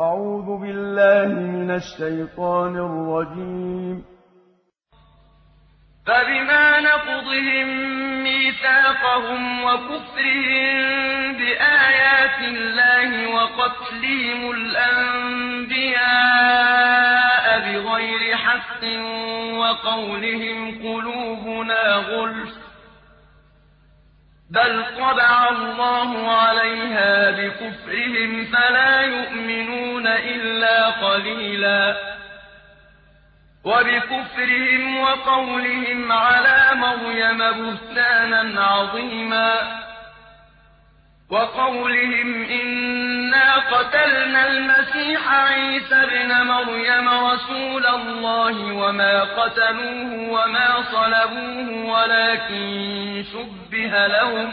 أعوذ بالله من الشيطان الرجيم. فبما نقضهم ميثاقهم وكفرهم بآيات الله وقتلهم الأنبياء بغير حق وقولهم قلوبنا غلف. بل طبع الله عليها بكفرهم فلا قليلا. وبكفرهم وقولهم على مريم بهتانا عظيما. وقولهم إنا قتلنا المسيح عيسى ابن مريم رسول الله وما قتلوه وما صلبوه ولكن شبه لهم.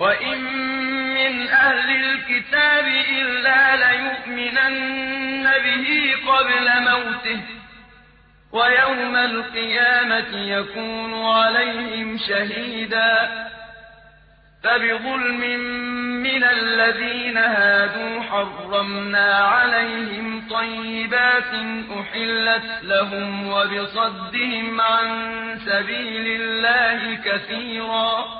وإن من أهل الكتاب إلا ليؤمنن به قبل موته ويوم القيامة يكون عليهم شهيدا فبظلم من الذين هادوا حرمنا عليهم طيبات أحلت لهم وبصدهم عن سبيل الله كثيرا